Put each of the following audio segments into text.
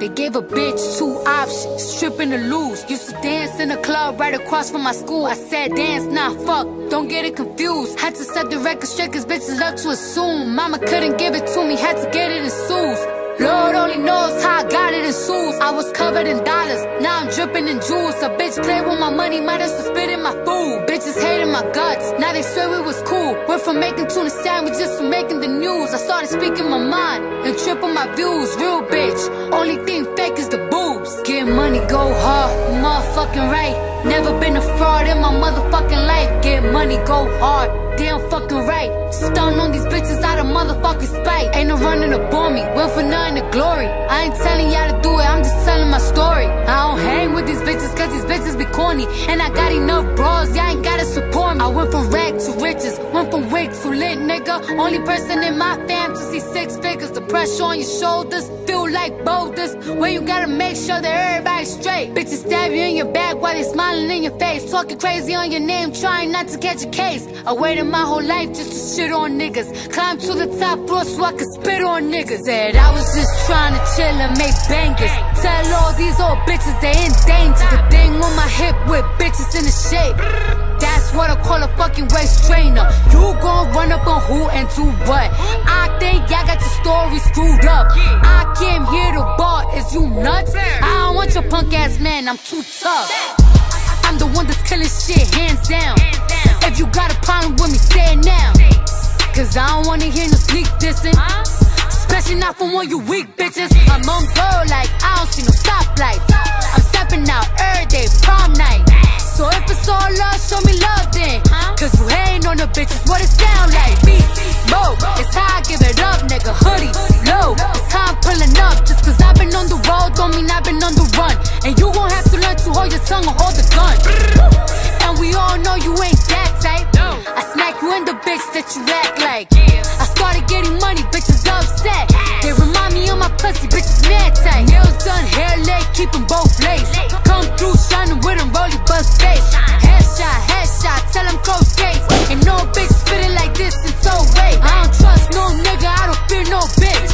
They gave a bitch two options, stripping to lose. Used to dance in a club right across from my school. I said dance, nah, fuck, don't get it confused. Had to set the record straight cause bitches love to assume. Mama couldn't give it to me, had to get it in suits. Lord only knows how I got it in shoes. I was covered in dollars, now I'm dripping in jewels. A bitch played with my money, might have spit in my food. Bitches hated my guts, now they swear it was cool. Went from making tuna sandwiches to making the news. I started speaking my mind and tripping my views. Real bitch, only thing fake is the boobs. Get money, go hard, motherfucking right. Never been a fraud in my motherfucking life. Get money, go hard damn fucking right. Stun on these bitches out of motherfucking spite. Ain't no running to bore me, went for nothing to glory. I ain't telling y'all to do it, I'm just telling my story. I don't hang with these bitches cause these bitches be corny. And I got enough bras, y'all ain't gotta support me. I went from rag to riches, went from wig to lit, nigga. Only person in my fam to see six figures. The pressure on your shoulders feel like boulders. When you gotta make sure that everybody's straight. Bitches stab you in your back while they smiling in your face. Talking crazy on your name, trying not to catch a case. I waited my whole life just to shit on niggas. Climb to the top floor so I could spit on niggas. Said I was just trying to chill and make bangers. Tell all these old bitches they in danger. The thing on my hip with bitches in the shape. That's what I call a fucking waist trainer. You gon' run up on who and do what? I think y'all got your story screwed up. I came here to bar, is you nuts? I don't want your punk ass man, I'm too tough. I'm the one that's killing shit, hands down. If you got a problem with me, say it now. Cause I don't wanna hear no sneak dissing. Especially not from one you weak bitches. I'm on go like I don't see no stoplights. I'm stepping out every day, prom night. So if it's all love, show me love then. Cause you hating on the bitches, what it sound like? Beat, mo, it's how I give it up, nigga. Hoodie, low, it's how I'm pulling up. Just cause I've been on the road, don't mean I've been on the run. And you gon' have to learn to hold your tongue or hold the gun. And we all know you ain't that type. I smack you in the bitch that you act like. I started getting money, bitches upset. They remind of my pussy, bitches mad tight. Nails done, hair laid, keep 'em both laced. Come through shining with 'em, rolly bust face. Headshot, headshot, tell 'em close gates. Ain't no bitch spitting like this, it's so way. I don't trust no nigga, I don't fear no bitch.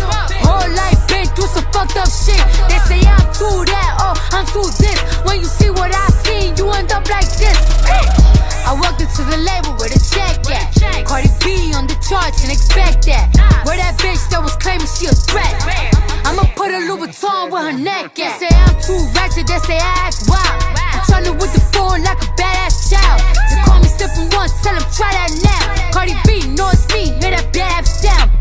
Whole life been through some fucked up shit. They say I'm too that, oh, I'm too this. When you see what I seen, you end up like this. I walked into the label with a check at. Cardi B on the charts and expect that. Where that bitch that was claiming she a threat. I'ma put a Louboutin with her neck at. They Say I'm too ratchet, they say I act wild. I'm trying with the phone like a badass child. They call me slipping once, tell them try that now. Cardi B, know it's me, hear that bad sound.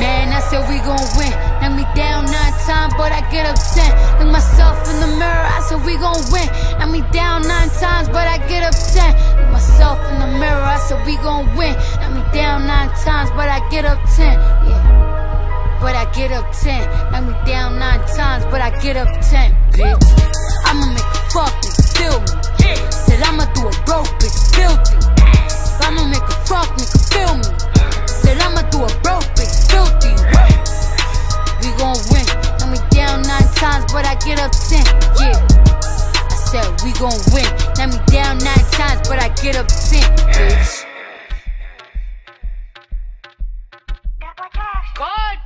Man, I said we gon' win. Knock me down nine times, but I get up ten. Look myself in the mirror, I said we gon' win. Knock me down nine times, but I get up ten. Look myself in the mirror, I said we gon' win. Knock me down nine times, but I get up ten. Yeah. But I get up ten. Knock me down nine times, but I get up ten, bitch. I'ma make a fuck nigga feel me. Said I'ma do a broke bitch filthy. I'ma make a fuck nigga feel me. Said I'ma do a broke bitch filthy. Times, but I get up ten. Yeah. I said we gon' win. Knock me down nine times, but I get up ten, bitch. God.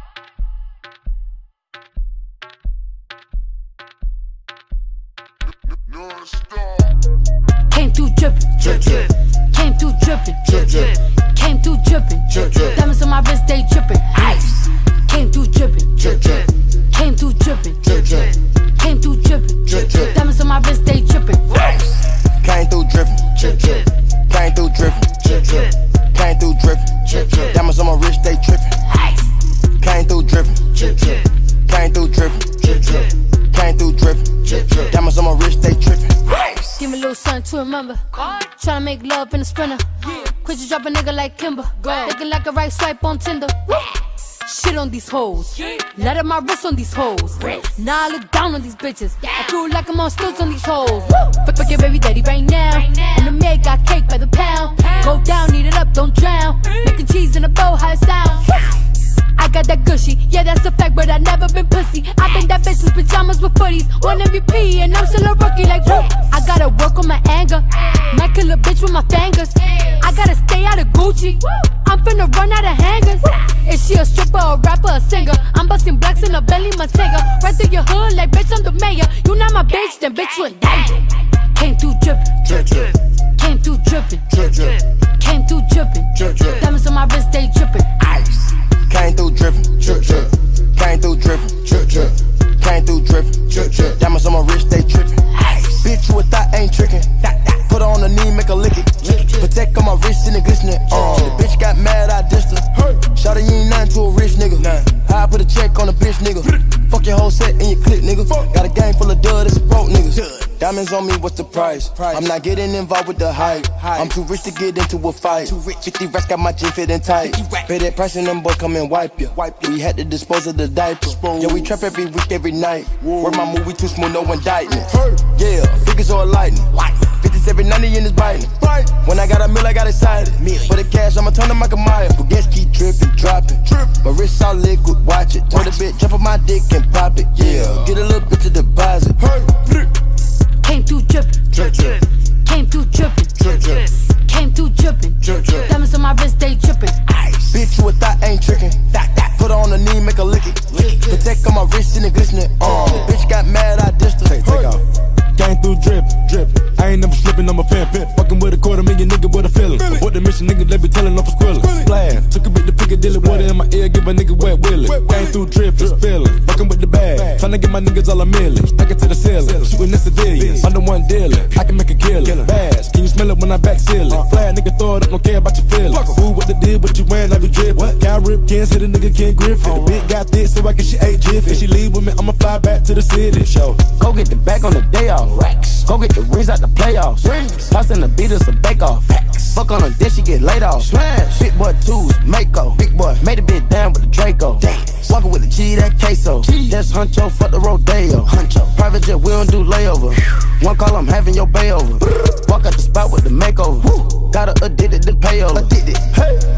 Came through drippin', drip drip. Came through drippin', drip drip. Came through drippin', drip drip. Diamonds on my wrist, they drippin', ice. Came through drippin', drip drip. Came through drippin', drip drip. Came through drippin', drip drip. Diamonds on my wrist, they drippin', ice. Came through drippin', Drip drip, came through drippin', drip drip, came through drippin'. drip drip. Diamonds on my wrist, they trippin'. Ice. Came through drippin', Drip drip, came through drippin', drip drip, came through drippin'. drip drip. Diamonds on my wrist, they trippin'. Give me a little something to remember. Tryna make love in a sprinter. Quit you drop a nigga like Kimber. Looking like a right swipe on Tinder. Shit on these hoes. Let up my wrist on these hoes. Now I look down on these bitches. I feel like I'm on stilts on these hoes. But fuck your baby daddy right now. And the maid got cake by the pound. Go down, eat it up, don't drown. Making cheese in a bow, how it sound. I got that gushy, yeah, that's a fact, but I never been pussy. i been that bitch with pajamas with footies. One MVP, and I'm still a rookie, like whoop. I gotta work on my anger. Might kill a bitch with my fingers. I gotta stay out of Gucci. I'm finna run out of hangers. Is she a stripper, a rapper, a singer? I'm busting blacks in a Bentley Bentayga. Right through your hood, like bitch, I'm the mayor. You not my bitch, then bitch, you a danger. Came through drippin', Drip, drip. came through drippin', Drip, drip. came through drippin'. Drip, drip. Diamonds on my wrist, they drippin'. Ice. Came through drippin'. Drip, drip. Came through drippin'. Drip, drip. Came through drippin'. Drip, drip. Diamonds on my wrist, they trippin'. Ice. Bitch, you a thought ain't trickin'. Put her on the knee, make her lick it. Protect on my wrist and the glistening. Uh, the bitch got mad, I dissed her. Shawty, you ain't nothing to a rich nigga. I put a check on a bitch nigga. Fuck your whole set and your clip nigga. Got a gang full of dud, it's a broke niggas. Diamonds on me, what's the price? I'm not getting involved with the hype. I'm too rich to get into a fight. Too rich. 50 racks got my jean fitting tight. Pay that price and them boys come and wipe ya. We had to dispose of the diaper. Yeah, we trap every week, every night. Word my movie too smooth, no indictment. Yeah, figures all lightning. 50s every 90 in his biting. When I got a meal, I got excited. For the cash, I'ma turn to Michael Myers. Baguettes keep dripping, dropping. My wrist all liquid, watch it. Told a bit, jump on my dick and pop it. Yeah, get a little bit to deposit. Came through drippin', Drip, drip, came through drippin', drip, drip, came through drippin'. drip, drip. Diamonds on my wrist, they drippin'. Bitch, you a thought ain't trickin'. Put her on the knee, make her lick it. lick it Protect on my wrist and the glistening. Uh, bitch got mad, I dissed her. Take, take off. Came through drip, drip. I ain't never slipping, I'm a pimp. Fucking with a quarter million nigga with a feeling. What the mission nigga, they be telling off a squilling. Splash, took a bit to Piccadilly, water in my ear, give a nigga wet willy. Came through drip, it's spilling. Fucking with the bag, tryna get my niggas all a million. Stack it to the ceiling, shooting the civilians. I'm the one dealer, I can make a killing. Bass, can you smell it when I back ceiling? Uh-huh. Flat nigga, throw it up, don't care about your feelings. Who what the deal, but you wearing, I be drip. What? Cal Ripken, hit a nigga, Ken Griffey. The uh-huh. bitch got this, so I can she ate jiffy. If she leave with me, I'ma fly back to the city. Show. Go get the back on the day off. Racks. Go get the rings out the playoffs. Rings. Tossing the beat us a bake off. Fuck on her, then she get laid off. Smash. Big boy twos, Mako. Big boy made a bit down with the Draco. Dance. Walking with the G, that queso. That's Huncho, fuck the Rodeo. Huncho. Private jet, we don't do layover. One call, I'm having your bay over. Walk out the spot with the makeover. Got her addicted to payola. Addicted. Hey.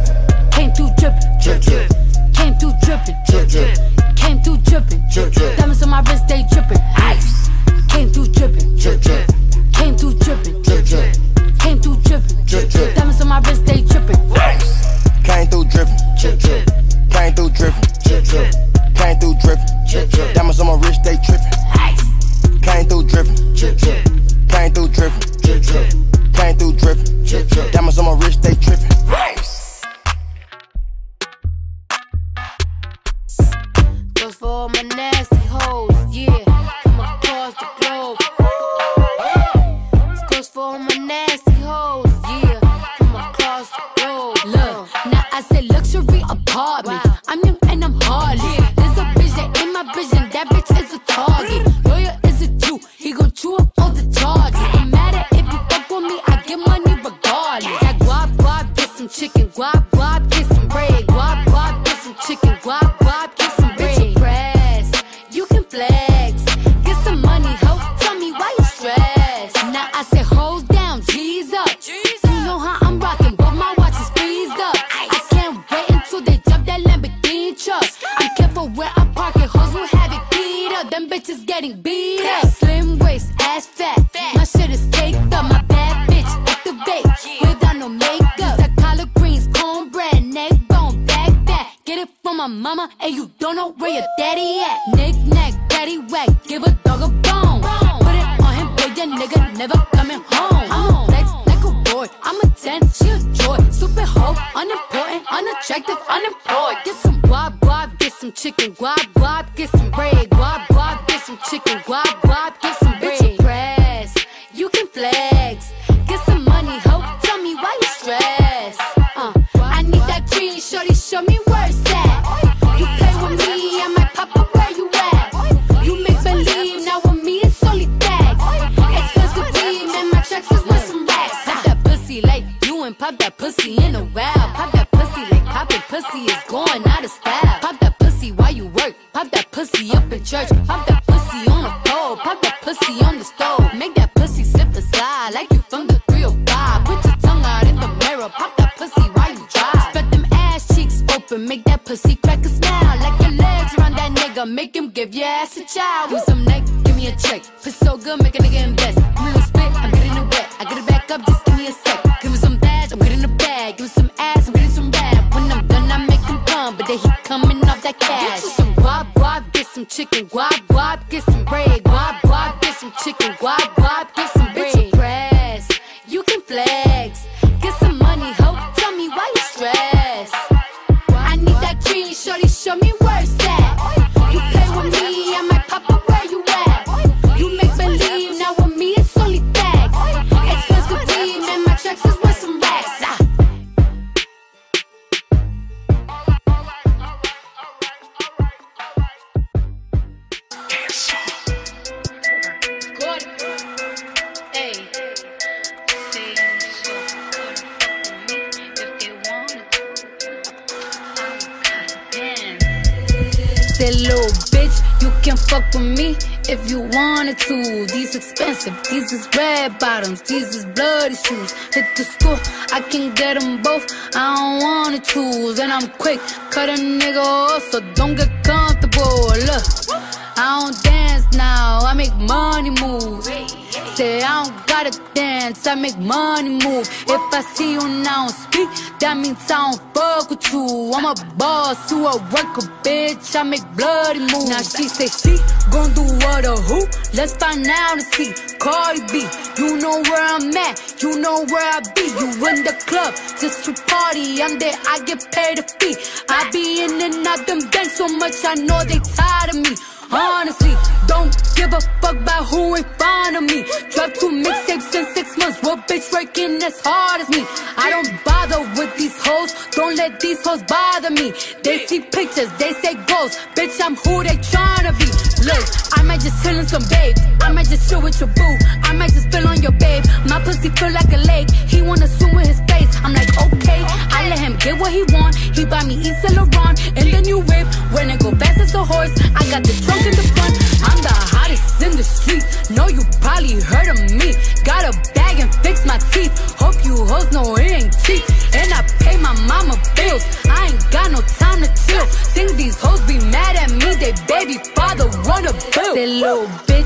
My mama, and you don't know where your daddy at. Nick nack, daddy whack, give a dog a bone. Put it on him, boy, your nigga never coming home. I'm a flex like a boy, I'm a 10, she a joy. Super hoe, unimportant, unattractive, unemployed. Get some guap, guap, get some chicken, guap, guap, get some bread. Guap, guap, get some chicken, guap, church. Pop that pussy on the pole, pop that pussy on the stove. Make that pussy slip and slide like you from the 305. Put your tongue out in the mirror, pop that pussy while you drive. Spread them ass cheeks open, make that pussy crack a smile. Like your legs around that nigga, make him give your ass a child. With some neck, give me a check. Piss so good, make a nigga invest. I'm gonna spit, I'm getting it wet. I get it back up, just give me a sec. Give me some badge, I'm getting a bag. Give me some ass, I'm getting some rap. When I'm done, I make him come, but then he coming off that cash chicken. Guap, guap, get some bread. Guap, guap, get some chicken. Guap, bottoms, is bloody shoes. Hit the school, I can get them both. I don't wanna choose, and I'm quick, cut a nigga off, so don't get comfortable. Look, I don't dance now, I make money move. Say I don't gotta dance, I make money move. If I see you now speak, that means I don't fuck with you. I'm a boss, you a worker, bitch. I make bloody moves. Now she say she gon' do what or who? Let's find out and see. Cardi B, you know where I'm at, you know where I be. You in the club just to party. I'm there, I get paid a fee. I be in and out them banks so much, I know they tired of me. Honestly, don't give a fuck about who in front of me. Drop two mixtapes in six months. What bitch working as hard as me? I don't bother with these hoes. Don't let these hoes bother me. They see pictures, they say ghosts. Bitch, I'm who they tryna be. Look, I might just chill in some babe. I might just chill with your boo. I might just spill on your babe. My pussy feel like a lake. He wanna swim with his face. I'm like, okay. I let him get what he want. He buy me East Laurent and the new whip. When it go fast got the trunk in the front. I'm the hottest in the street. Know you probably heard of me. Got a bag and fix my teeth. Hope you hoes know it ain't cheap. And I pay my mama bills. I ain't got no time to chill. Think these hoes be mad at me. They baby father wanna bill. Say little bitch,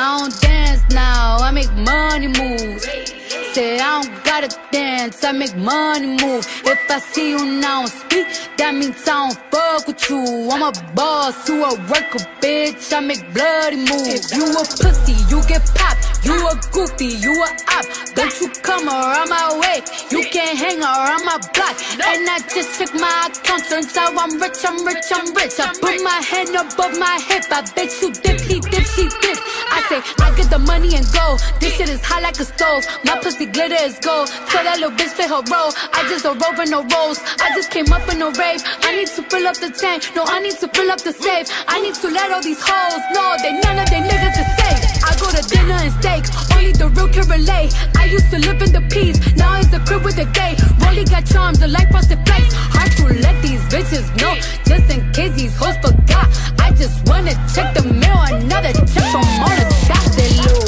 I don't dance now, I make money moves. Say I don't gotta dance, I make money move. If I see you now speak, that means I don't fuck with you. I'm a boss, you a worker, bitch. I make bloody moves. If you a pussy, you get popped. You a goofy, you a op. Don't you come around my way. You can't hang around my block. And I just check my account, turns out I'm rich, I'm rich, I'm rich. I put my hand above my hip. I bet you dip, he dip, she dip. I get the money and go. This shit is hot like a stove. My pussy glitter is gold. Tell that little bitch play her role. I just a and no rolls. I just came up in a rave. I need to fill up the tank. No, I need to fill up the safe. I need to let all these hoes know that none of they niggas is safe. I go to dinner and steak. Only the real can relate. I used to live in the peace. Now it's a crib with a gay. Rolly got charms, the life frosted flakes. Hard to let these bitches know. Just in case these hoes forgot. I just wanna check the mail. Another check from all the dots.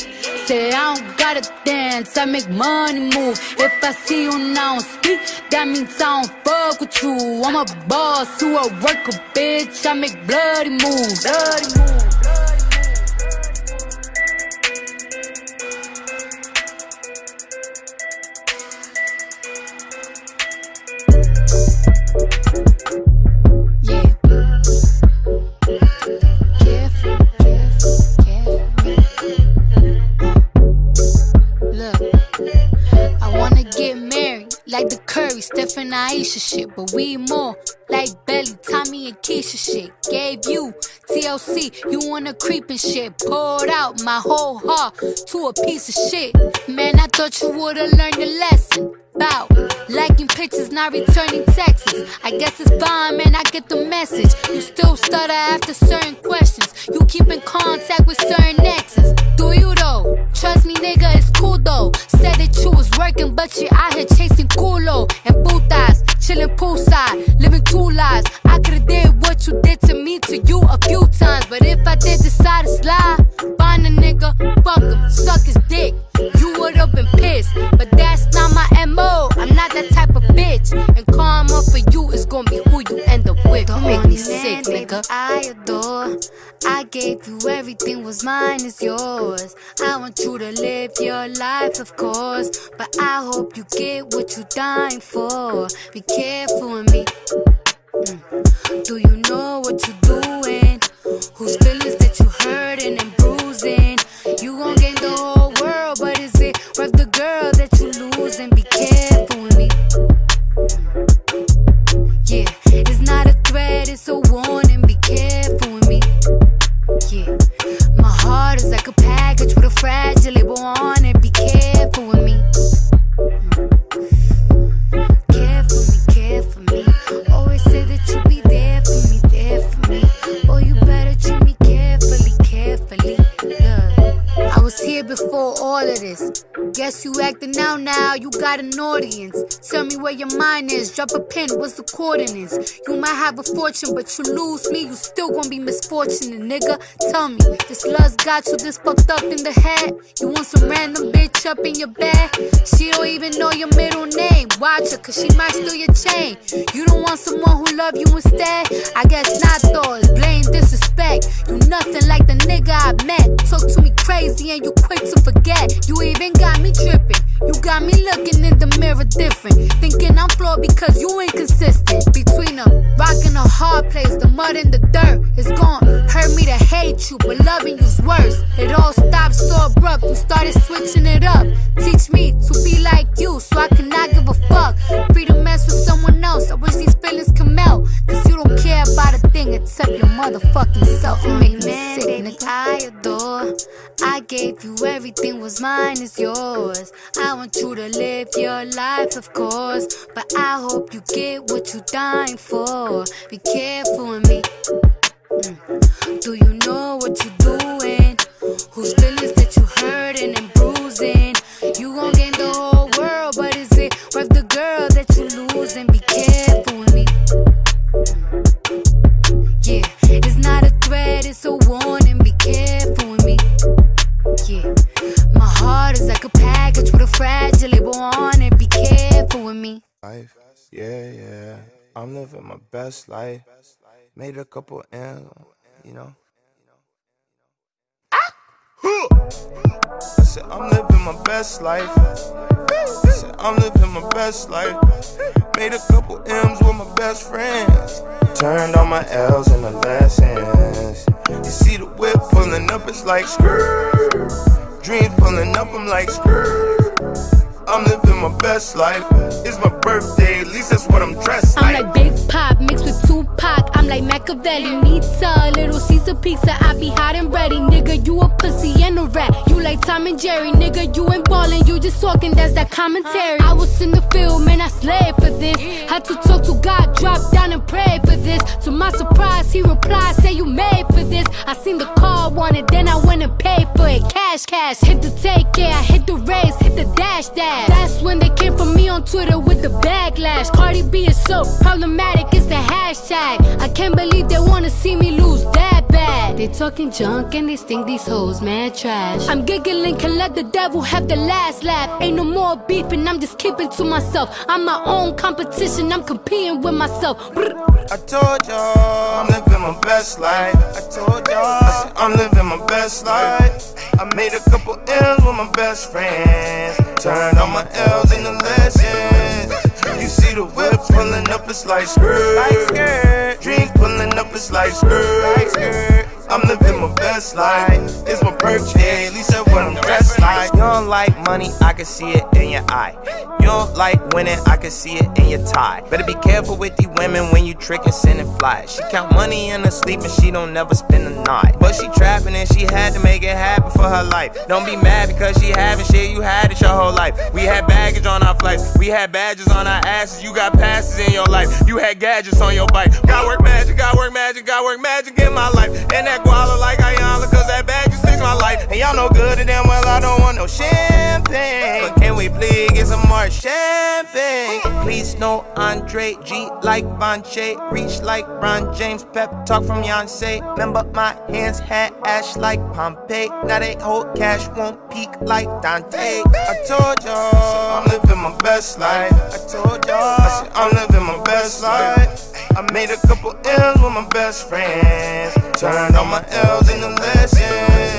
Say I don't gotta dance, I make money move. If I see you now speak, that means I don't fuck with you. I'm a boss, you a worker, bitch. I make bloody moves. Bloody moves. Wanna get married like the Curry, Steph and Ayesha shit, but we more like Belly, Tommy and Keisha shit. Gave you TLC, you wanna creep and shit. Poured out my whole heart to a piece of shit. Man, I thought you would've learned a lesson bout. Liking pictures, not returning texts. I guess it's fine, man. I get the message. You still stutter after certain questions. You keep in contact with certain exes. Do you though? Trust me, nigga, it's cool though. Said that you was working, but you out here chasing culo and putas, chilling poolside, living two lives. I could've did what you did to me to you a few times, but if I did decide to slide, find a nigga, fuck him, suck his dick you would've been pissed. But that's not my MO. I'm not that type of bitch. And karma for you is gonna be who you end up with. Don't make me sick, nigga. I adore. I gave you everything, was mine is yours. I want you to live your life, of course. But I hope you get what you're dying for. Be careful with me. Mm. Do you know what you're doing? Who's feeling? Fragile Guess you acting out now, you got an audience. Tell me where your mind is, drop a pin, what's the coordinates? You might have a fortune, but you lose me, you still gonna be misfortunate, nigga. Tell me, this love's got you this fucked up in the head? You want some random bitch up in your bed? She don't even know your middle name. Watch her, cause she might steal your chain. You don't want someone who love you instead? I guess not though, it's blame disrespect. You nothing like the nigga I met. Talk to me crazy and you quick to forget. You even got me tripping. You got me looking in the mirror different. Thinking I'm flawed because you inconsistent. Between a rock and a hard place, the mud and the dirt. It's gone. Hurt me to hate you, but loving you's worse. It all stopped so abrupt. You started switching it up. Teach me to be like you so I cannot give a fuck. Free to mess with someone else. I wish these feelings could melt. Cause you don't care about a thing except your motherfucking self. You make me sick, nigga. I adore. I gave you everything, was mine is yours. I want you to live your life, of course. But I hope you get what you're dying for. Be careful with me. Mm. Do you know what you're doing? Feelings that I'm living my best life. Made a couple M's, you know. Ah! I said, I'm living my best life. I said, I'm living my best life. Made a couple M's with my best friends. Turned all my L's into lessons. You see the whip pulling up, it's like skirt. Dreams pulling up, I'm like skirt. I'm living my best life. It's my birthday, at least that's what I'm dressed I'm like. like Big Pop I'm like Machiavelli, Nita, Little Caesar pizza. I be hot and ready, nigga. You a pussy and a rat. You like Tom and Jerry, nigga. You ain't ballin', you just talking. That's that commentary. I was in the field, man. I slaved for this. Had to talk to God, drop down and pray for this. To my surprise, he replied, say you made for this. I seen the car, wanted, then I went and paid for it. Cash, cash, hit the take, yeah. I hit the race, hit the dash, dash. That's when they came for me on Twitter with the backlash. Cardi B is so problematic, it's the hashtag. I can't believe they wanna see me lose that bad. They talking junk and they think these hoes mad trash. I'm giggling, can let the devil have the last laugh. Ain't no more beefing, I'm just keeping to myself. I'm my own competition, I'm competing with myself. I told y'all I'm living my best life. I told y'all I'm living my best life. I made a couple L's with my best friends. Turned all my L's into lessons. See the whip pulling up, it's like skirt. Dreams pulling up, it's like skirt. I'm living my best life. It's my birthday, at least that's what I'm dressed like. You don't like money, I can see it in your eye. You don't like winning, I can see it in your tie. Better be careful with these women when you trick and send and fly. She count money in her sleep and she don't never spend the night. But she trapping and she had to make it happen for her life. Don't be mad because she having shit, you had it your whole life. We had baggage on our flights, we had badges on our asses. You got passes in your life, you had gadgets on your bike. Got work magic, got work magic, got work magic in my life. And that guala like Ayala, cause that bag just fix my life. And y'all know good and damn well I don't want no champagne. But can we please get some more champagne? Please no Andre G like Bonche, reach like Ron James, pep talk from Yoncé. Remember my hands had ash like Pompeii. Now they hold cash, won't peak like Dante. I told y'all I'm living my best life. I told y'all I said I'm living my best life. I made a couple L's with my best friends. Turned all my L's into lessons.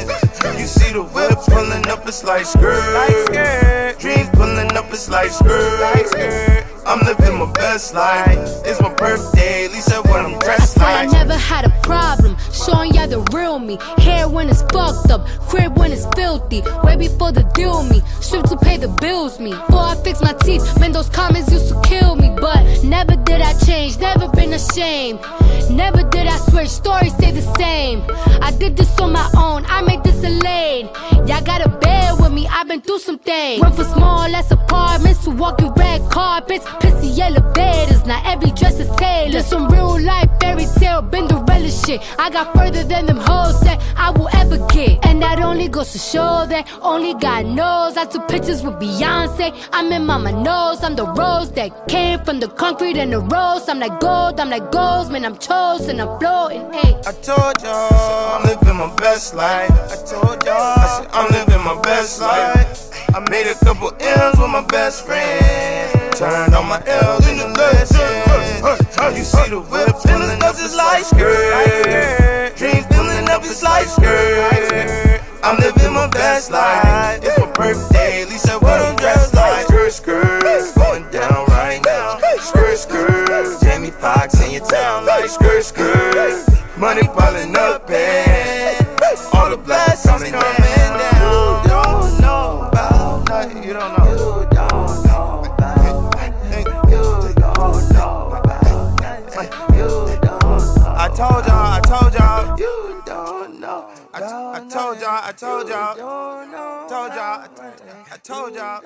You see the whip pulling up, it's like skirt. Dreams pulling up, it's like skirt. I'm living my best life. It's my birthday, at least that's what I'm dressed I like. I never had a problem showing y'all the real me. Hair when it's fucked up, crib when it's filthy. Way before the deal me, strip to pay the bills me. Before I fix my teeth, man, those comments used to kill me. But never did I change, never been ashamed. Never did I switch, stories stay the same. I did this on my own, I made this a lane. Y'all gotta bear with me, I've been through some things. Went from small ass apartments to walking red carpets. Pissy elevators, now every dress is tailored. This some real life fairy tale, Cinderella shit. I got further than them hoes said I will ever get. And that only goes to show that only God knows. I took pictures with Beyonce. I'm in mama knows. I'm the rose that came from the concrete and the rose. I'm like gold, I'm like gold, man. I'm chosen, I'm floating. Hey. I told y'all I'm living my best life. I told y'all I said I'm living my best life. I made a couple M's with my best friend. Turned all my L's into lessons. You see the whip pulling up, it's like skirt. Dreams pulling up, it's like skirt. I'm living my best life. It's my birthday, at least what I'm dressed like. Skirt, skirt, going down right now. Skirt, skirt, Jamie Foxx in your town like skirt, skirt. Money piling up and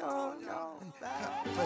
told y'all. dollars,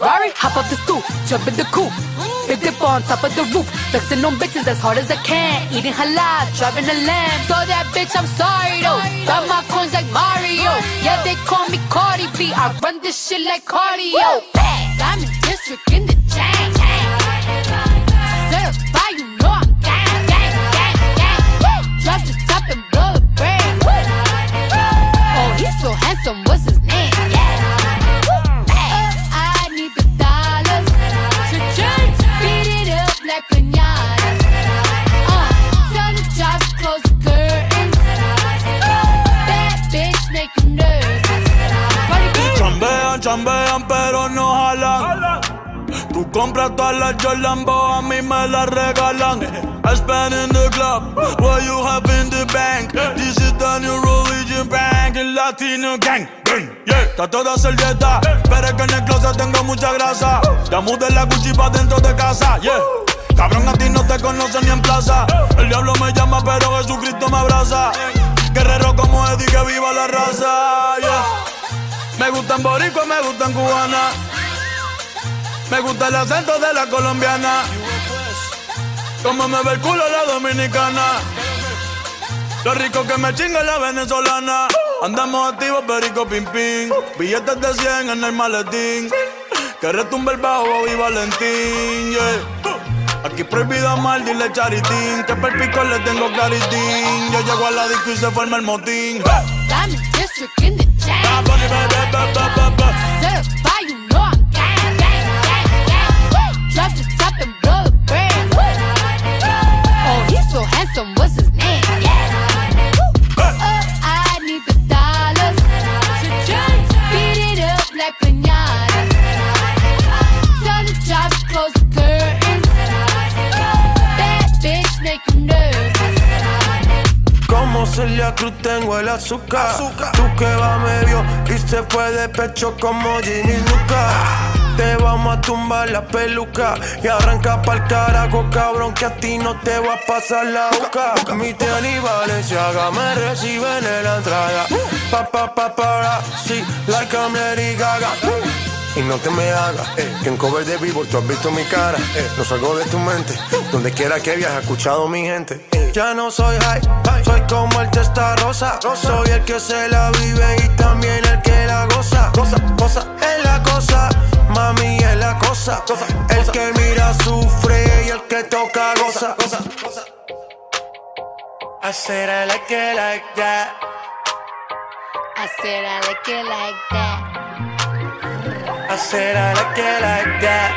Ferrari, hop up the stoop, jump in the coupe. Big dip on top of the roof, flexing on bitches as hard as I can. Eating halal, driving a lamb. So that bitch, I'm sorry though. Got my coins like Mario. Yeah, they call me Cardi B. I run this shit like cardio. I'm in district in the chain. Certified, you know I'm gang, gang, gang, gang. Drop the top and blow the brand. Oh, he's so handsome. What's his name? Tú compras todas las Jolambo, a mí me las regalan. I spend in the club, what you have in the bank. This is the new religion bank, el latino gang. Yeah, está toda servieta, pero es que en el closet tengo mucha grasa. Ya mudé la Gucci pa' dentro de casa, yeah. Cabrón, a ti no te conocen ni en plaza. El diablo me llama, pero Jesucristo me abraza. Guerrero como Eddie, que viva la raza, yeah. Me gustan boricua, me gustan cubana. Me gusta el acento de la colombiana. Como me ve el culo la dominicana. Lo rico que me chinga la venezolana. Andamos activos, perico pim pim. Billetes de 100 en el maletín. Que retumbe el bajo y Valentín. Aquí prohibido mal, dile charitín. Que per pico le tengo claritín. Yo llego a la disco y se forma el motín. Certified, you know some what's his name? Yeah. Uh, I need the dollars to drink, beat it up like pinata. Turn the job, close the curtains. Bad bitch, make him nervous. Como Celia Cruz tengo el azúcar. azúcar. Tú que va medio y se fue de pecho como Ginny Luca. Ah. Te vamos a tumbar la peluca y arranca pa'l carajo, cabrón, que a ti no te va a pasar la boca. Mi tenis Valenciaga me reciben en la entrada. Pa, pa, pa, para, sí, like I'm Lady Gaga. Y no te me hagas, eh, que en cover de vivo tú has visto mi cara. Eh, no salgo de tu mente, donde quiera que viajes, escuchado mi gente. Ya no soy high, soy como el testa rosa. Soy el que se la vive y también el que la goza. Cosa, cosa, es la cosa. Mami es la cosa. El que mira sufre y el que toca goza. I said I like it like that. I said I like it like that. I said I like it like that.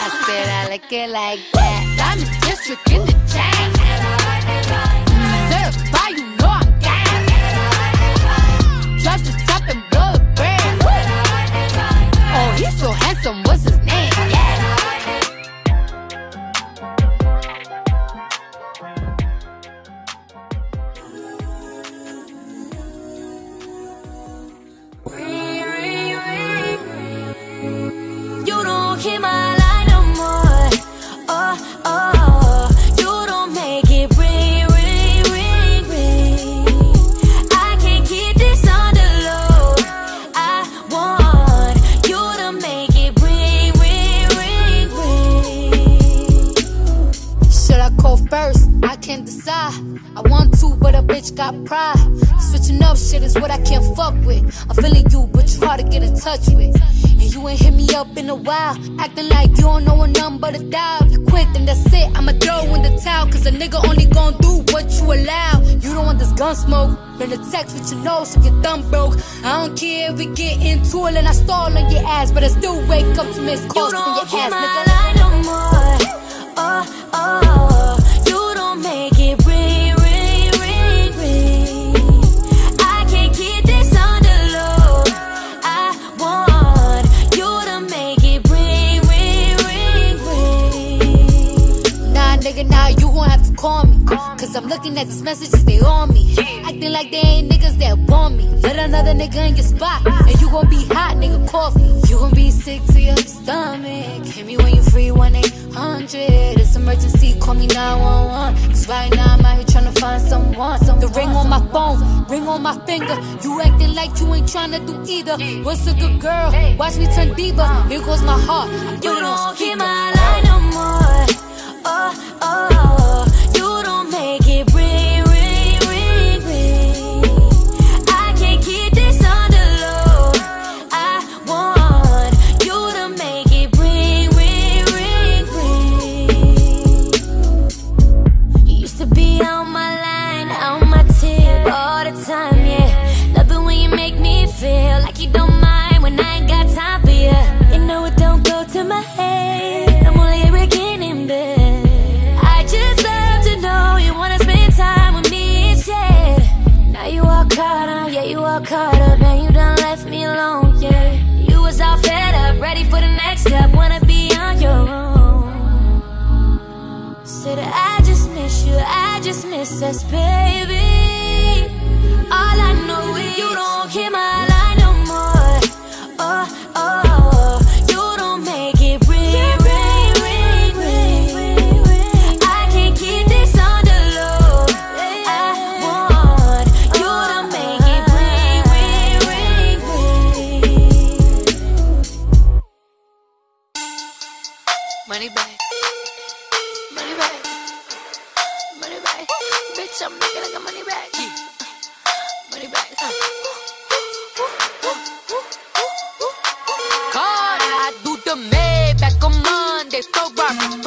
I said I like it like that. I'm district in the chain. Certified, you know I'm so handsome, what's his shit is what I can't fuck with. I'm feeling you, but you hard to get in touch with. And you ain't hit me up in a while. Acting like you don't know a number but a dial. You quit, then that's it. I'ma throw in the towel. Cause a nigga only gon' do what you allow. You don't want this gun smoke. Been a text with your nose so your thumb broke. I don't care if we get into it and I stall on your ass. But I still wake up to miss calls from your ass, nigga. line I'm looking at these messages, they on me. Acting like they ain't niggas that want me. Let another nigga in your spot. And you gon' be hot, nigga, call me. You gon' be sick to your stomach. Hit me when you free, 1 800. It's emergency, call me 911. Cause right now I'm out here tryna find someone. The ring on my phone, ring on my finger. You acting like you ain't tryna do either. What's a good girl? Watch me turn diva. Here goes my heart. I put You don't keep my line no more. Oh, oh, Money back. Money back. Bitch, I'm making like a money back. Money back. Cardi, I do the Maybach on Monday, throw rock on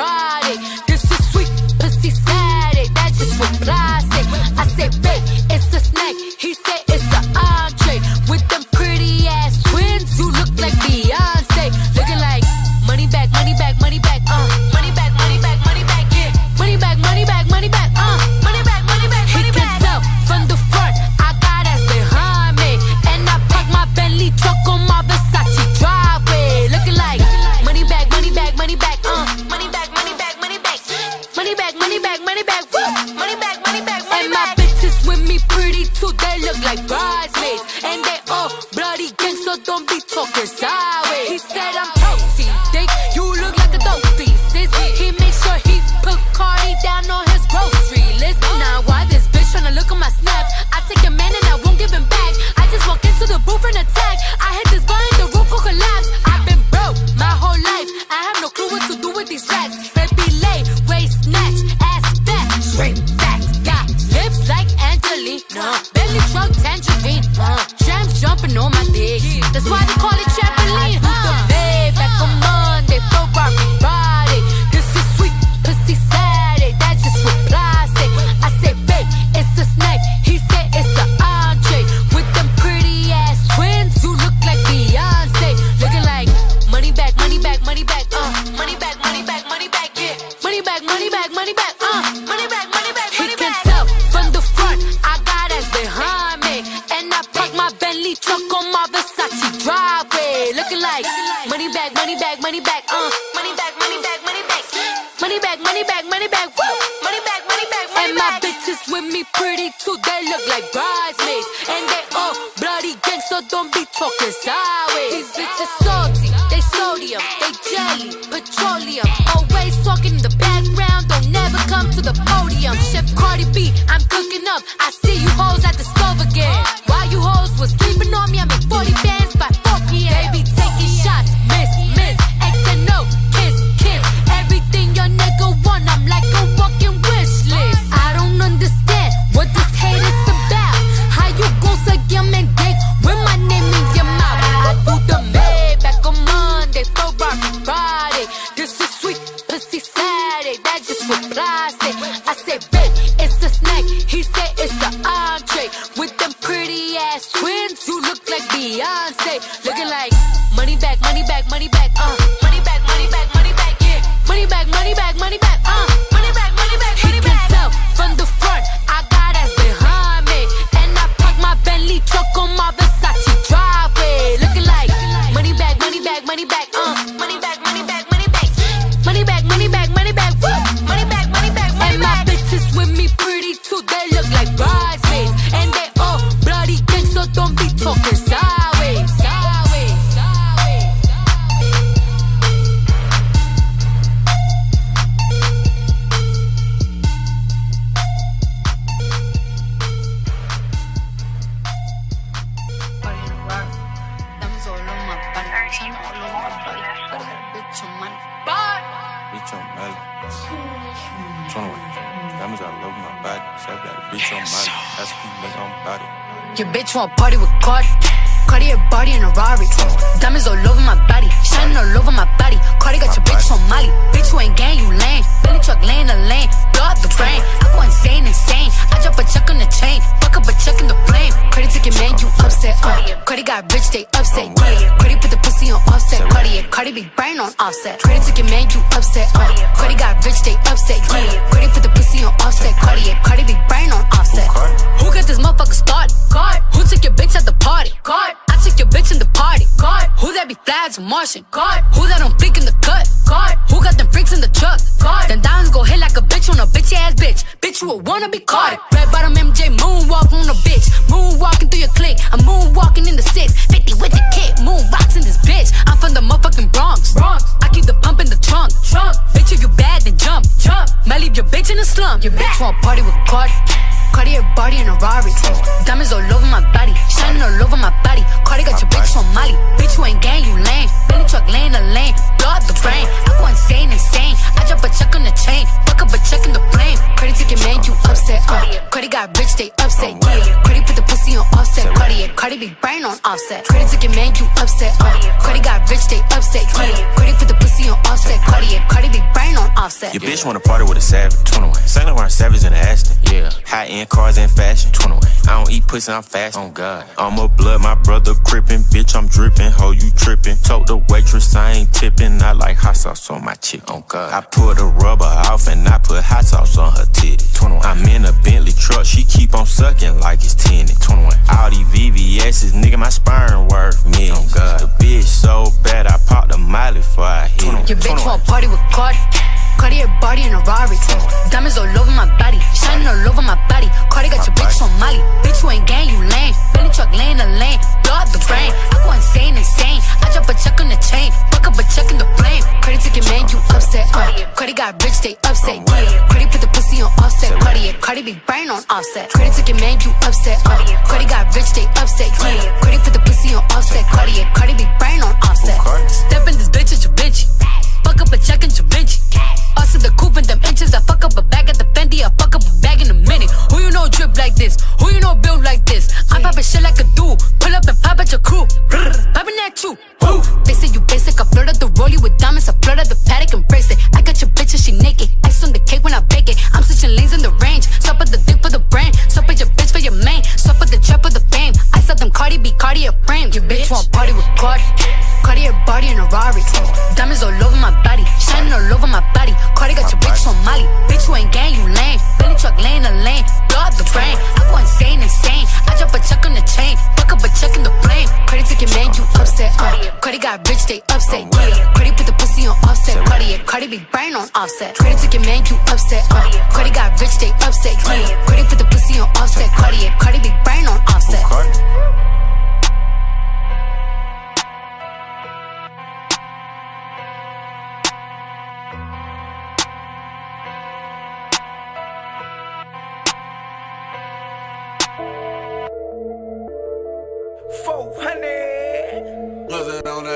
ass Martian. God, who that them flick in the cut? God, who got them freaks in the truck? God, Then diamonds go hit like a bitch on a bitchy ass bitch. Bitch, you will wanna be caught. Red bottom MJ slump. Your bitch want party with Cardi. Cartier Bardi in a Rari. Diamonds all over my body, shining all over my body. Cardi got your bitch on Molly. Bitch, you ain't gang, you lame. Bentley truck laying the lane, blow the brain. I go insane, insane. I drop a check on the chain, fuck up a check in the flame. Cardi ticket man, you upset. Uh. Cardi got rich, they upset. Yeah, Cardi Cardi and Cardi be brain on Offset. Cardi took your man, you upset. Uh. Cardi got rich, they upset. Cardi, Cardi put the pussy on Offset. Cardi and Cardi be brain on Offset. Your bitch wanna party with a savage. 21. Saint Laurent savage in the Aston. Yeah. High end cars and fashion. 21. I don't eat pussy, I'm fast. On oh, God. I'm a blood, my brother crippin'. Bitch, I'm drippin'. Ho, you trippin'. Told the waitress I ain't tippin'. I like hot sauce on my chick. On oh, God. I pull the rubber off and I put hot sauce on her titty. 21. I'm in a Bentley truck, she keep on suckin' like it's 10. 21. Audi V VVS's, nigga, my sperm worth me. Oh God. The bitch so bad, I popped a Miley before I hit. Your bitch want party with Cardi. Cardi a body in a Rari. Diamonds all over my body, shining all over my body. Cardi got my your body. bitch on Molly. Bitch, you ain't gang, you lame. Bentley truck laying the lane, blow the brain. I go insane, insane. I drop a check on the chain, fuck up a check in the blame. Cardi ticket, man, you upset. Uh. Cardi got rich, they upset. Yeah. Cardi put the pussy on Offset. Cardi, Cardi be brain on Offset. Cardi ticket, man, you upset. Uh, Cardi got rich, they upset. Yeah, Cardi put the pussy on Offset. Cardi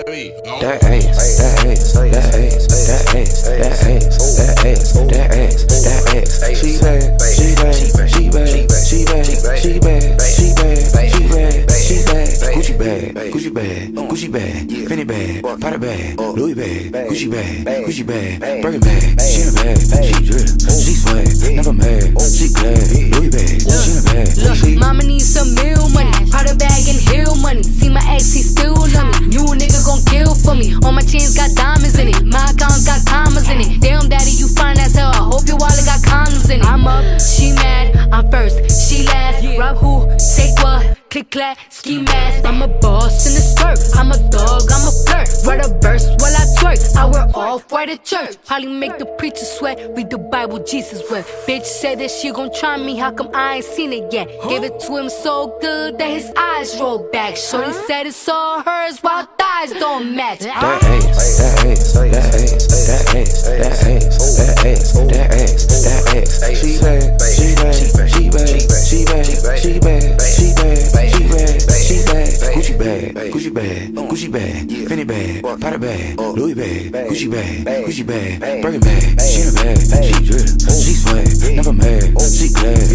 that ass, that ass, that ass, that ass, that ass, that ass, that ass, that ass. She bad, she bad, she bad, she bad, she bad, she bad, she bad, she bad. Gucci bag, Gucci bag, Gucci bag, Fendi bag, Prada bag, uh, Louis bag, Gucci bag, Gucci bag, Birkin bag. She in a bag, she drip, she swag, never mad, she glad. Louis bag, she in a bag, Look, mama needs some meal money. Prada bag and heel money. See my ex, he still love me. You a nigga gon' kill for me. All my chains got diamonds in it. My accounts got commas in it. Damn, daddy, you fine as hell. I hope your wallet got condoms in it. I'm up, she mad. I'm first, she last. Rub who, take what? Click clack, ski mask. I'm a boss in a skirt. I'm a dog, I'm a flirt. Write a verse while I twerk. I wear off white at church. Probably make the preacher sweat. Read the Bible, Jesus wept. Bitch said that she gon' try me. How come I ain't seen it yet? Gave it to him so good that his eyes rolled back. Shorty said it's all hers while thighs don't match. That ass, that ass, that ass, that ass, that ass, that ass, that ass, that ass. She bad, she bad, she bad, she bad, she bad, she bad, she bad, she bad. Gucci bag, Gucci bag, Gucci bag, Fendi bag, Prada bag, Louis bag, Gucci bag, Gucci bag, Birkin bag. She in a bag, she drip, she swag, never mad, she glad.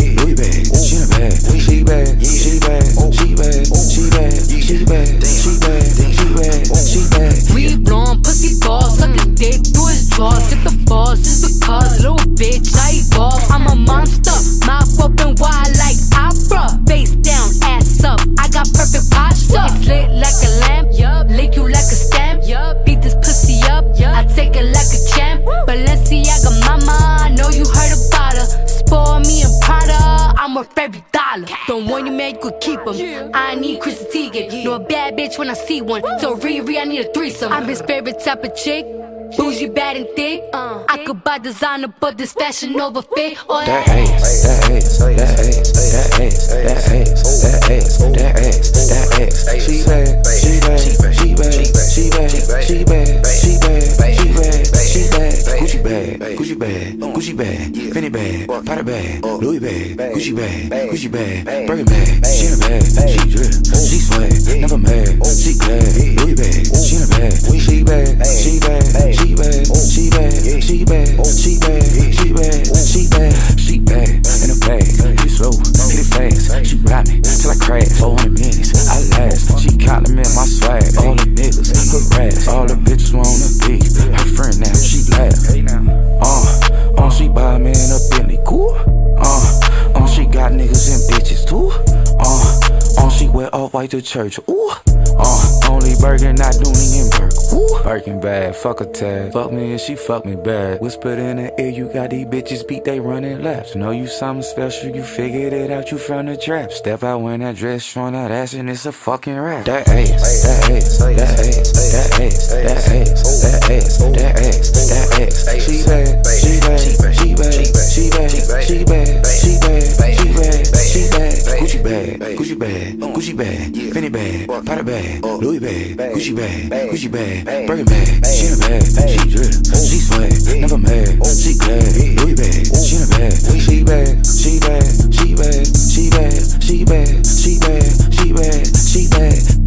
Bitch when I see one. So Riri, I need a threesome. I'm his favorite type of chick. Bougie, bad and thick. I could buy designer, but this fashion over fit. Or That ass, that ass, that ass, that ass, that ass, that ass, that ass, that ass. She bad, she bad, she bad, she bad, she bad, she bad, she bad, she bad. Gucci bag, Gucci bag, Gucci bag, Fendi bag, Prada bag, Louis bag, Gucci bag, Gucci bag, Birkin bag. She in a bag, she drip, she swag, never mad, she glad. Louis bag, she in a bag, she bad, she bad, she bad, she bad, she bad, she bad, she bad, she bad, she bad. In a bag, hit it slow, hit it fast. She ride me till I crash. 400 minutes, I last. She compliment my swag. All the niggas harass. All the bitches wanna be her friend now. She laugh. Uh, uh, she buy me in a to church. Ooh. Uh, only Birkin, not Dooney and Bourke. Ooh. Birkin bad, fuck a tag. Fuck me and she fuck me bad. Whispered in the ear, you got these bitches beat, they running laps. Know you something special, you figured it out, you from the trap. Step out when that dress, showing that ass, and it's a fucking rap. That ass, that ass, that ass, that ass, that ass, that ass, that ass, that ass. She bad, she bad, she bad, she bad, she bad, she bad, she bad, she bad. Gucci bag, Gucci bag, Gucci bag, Fendi bag, Prada bag, Louis bag, Gucci bag, Gucci bag, Birkin bag, she in a bag, she drip, she swag, never mad, she glad, Louis bag, she in a bag, she bad, she bad, she bad, she bad, she bad, she bad, she bad, she bad.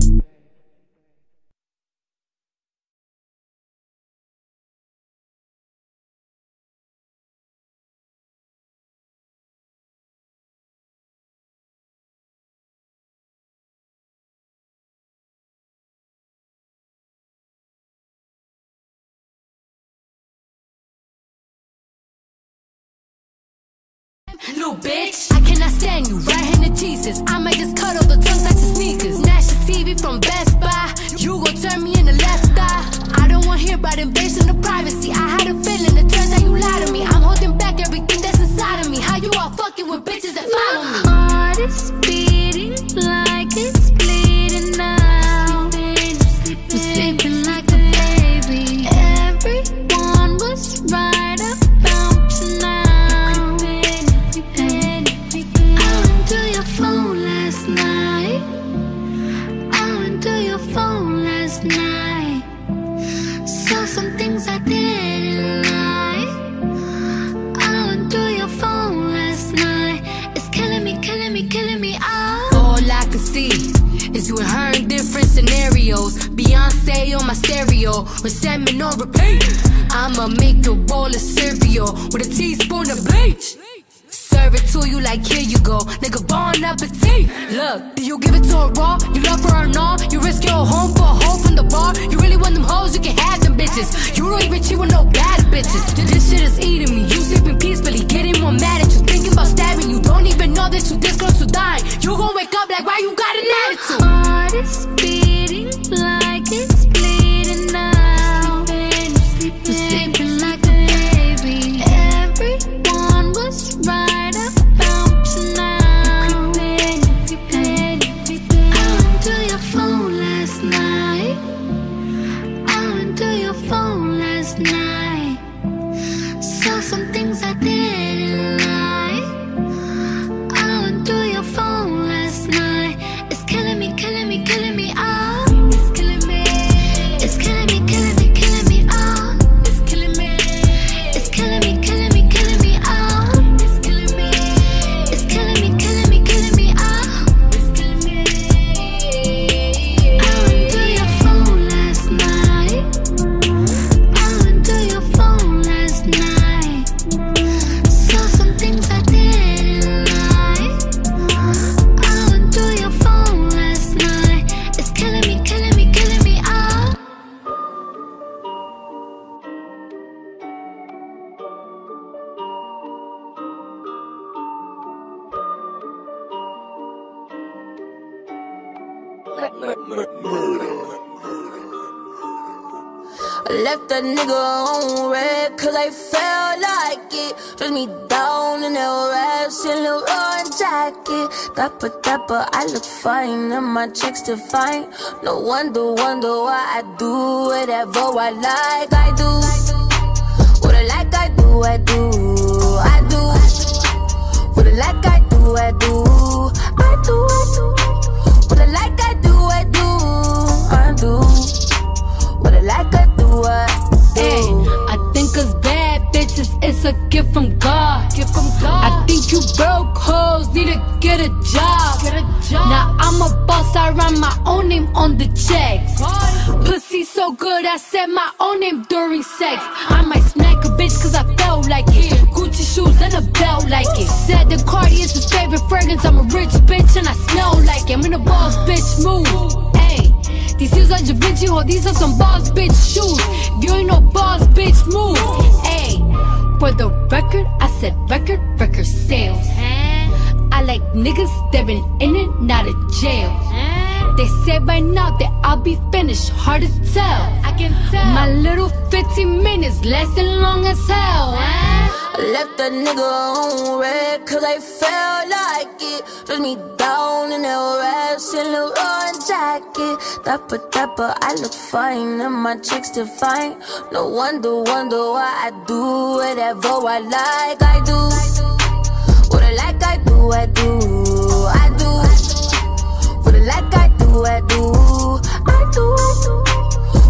Bitch, I cannot stand you. Right hand to Jesus. I might just cut all the tongues like your sneakers. Snatch the TV from Best Buy. You gon' turn me in the left eye. I don't wanna hear about invasion of privacy. Fine and my checks define. No wonder, wonder why I do whatever I like. I do what I like, I do, I do, I do. What I like, I do, I do, I do. What I like, I do, I do, I do. What I like, I do, I do. I think us bad bitches, it's a gift from God. Gift from God. I think you broke hoes need to get a job. Now I'm a boss, I write my own name on the checks. Pussy so good, I said my own name during sex. I might smack a bitch cause I felt like it. Gucci shoes and a belt like it. Said the Cardi is his favorite fragrance. I'm a rich bitch and I smell like it. I'm in a boss bitch mood. Hey. These shoes are Da oh, these are some boss bitch shoes. If you ain't no boss bitch, move. Hey, for the record, I said record, record sales. I like niggas that been in and out of jail. Mm. They say by now that I'll be finished, hard to tell. I can tell. My little 15 minutes lasting long as hell. I left that nigga on red cause I felt like it. Dress me down in that rash and little orange jacket. Dapper, dapper, I look fine and my checks define. No wonder, wonder why I do whatever I like. I do like I do, I do, I do. With it like I do, I do, I do.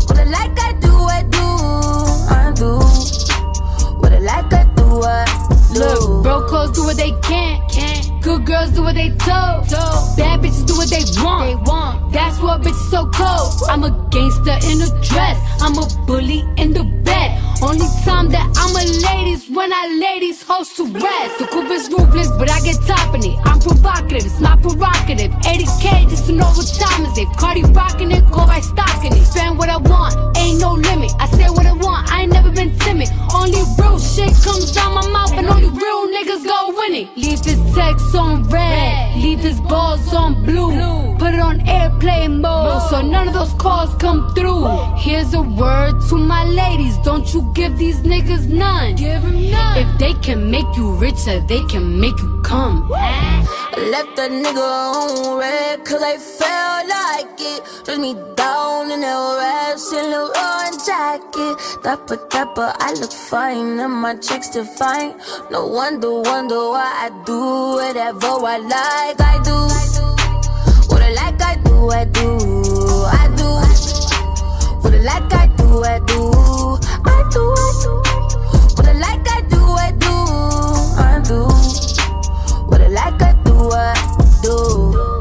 With it like I do, I do, I do. With it like I do, I do. Look, bro, clothes do what they can, can. Good girls do what they told. Bad bitches do what they want. They want. That's why bitches so cold. I'm a gangster in a dress. I'm a bully in the bed. Only time that I'm a ladies when I ladies host to rest. The coupe is ruthless, but I get top in it. I'm provocative, it's not prerogative. 80k just to know what time is it. Cardi rocking it, right stocking it. Spend what I want, ain't no limit. I say what I want, I ain't never been timid. Only real shit comes out my mouth, and only real niggas go win it. Leave his text on red, leave his balls on blue. Put it on airplane mode, so none of those calls come through. Here's a word to my ladies, don't you give these niggas none. Give none. If they can make you richer, they can make you come. I left that nigga on red, cause I felt like it. Dress me down in that rash in the orange jacket. Dapper, dapper, I look fine, and my chicks define. No wonder, wonder why I do whatever I like. I do what I like, I do, I do. I do what I like, I do, I do. I do, What I like, I do, I do, I do. What I like, I do, I do.